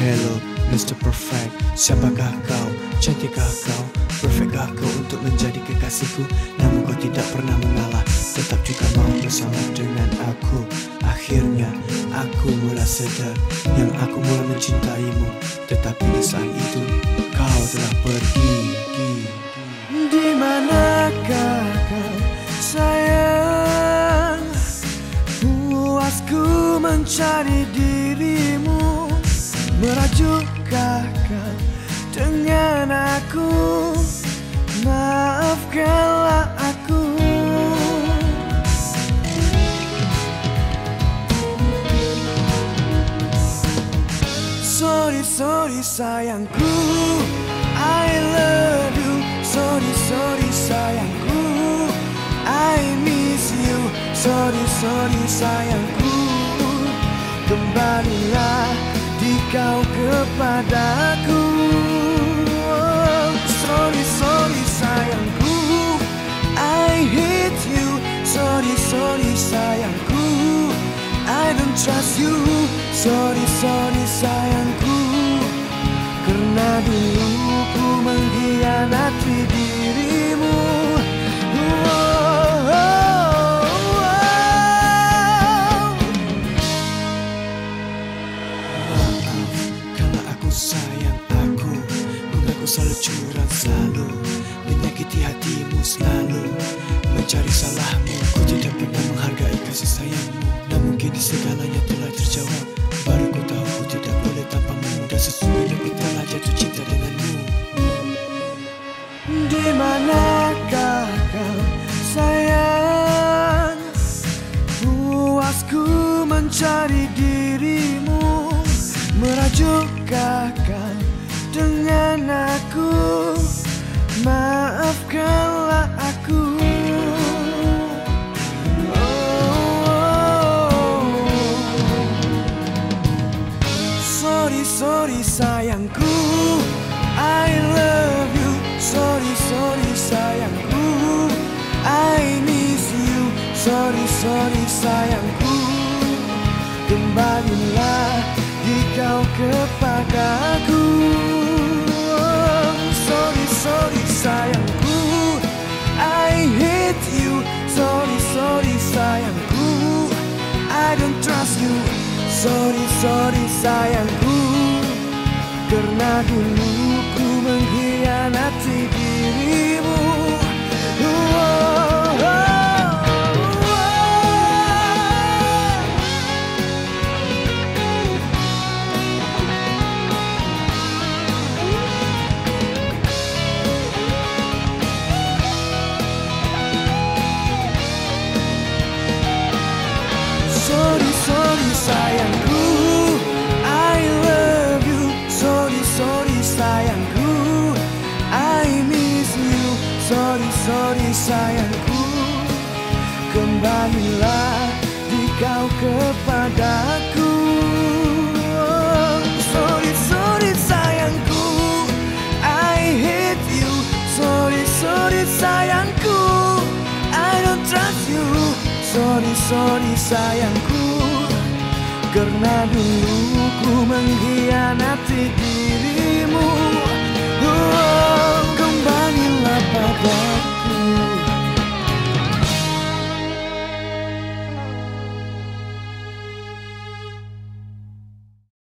Hello Mr. Perfect Siapakah kau? Cantikkah kau? Perfectkah kau untuk menjadi kekasihku? Namun kau tidak pernah mengalah Tetap juga mau bersama dengan aku Akhirnya aku mulai sadar Yang aku mulai mencintaimu Tetapi di saat itu kau telah pergi Di manakah kau sayang Puasku mencari dirimu Merajukkah kau dengan aku. Maafkanlah aku. Sorry, sorry sayangku. I love you. Sorry, sorry sayangku. I miss you. Sorry, sorry sayangku. Kembalilah di kau kepadaku. Oh, Sorry, sorry sayangku. I hate you. Sorry, sorry sayangku. I don't trust you. Sorry, sorry sayangku. Karena dulu ku mengkhianati dirimu sayang aku Mengaku selalu curang selalu Menyakiti hatimu selalu. Mencari salahmu Ku tidak pernah menghargai kasih sayangmu. Namun kini segalanya telah terjawab. Baru ku tahu ku tidak boleh tanpamu Dan sesungguhnya ku telah jatuh cinta denganmu. Di manakah kau sayang? Puasku mencari dirimu Maafkanlah aku. Oh. Sorry, sorry sayangku. I love you. Sorry, sorry sayangku. I miss you. Sorry, sorry sayangku. Kembalilah Sorry, sayangku Karena dulu ku mengkhianati dirimu. Sorry, sorry sayangku Sorry, sayangku Kembalilah di kau kepadaku. Oh, Sorry, sorry sayangku. I hate you. Sorry, sorry sayangku. I don't trust you. Sorry, sorry sayangku. Karena dulu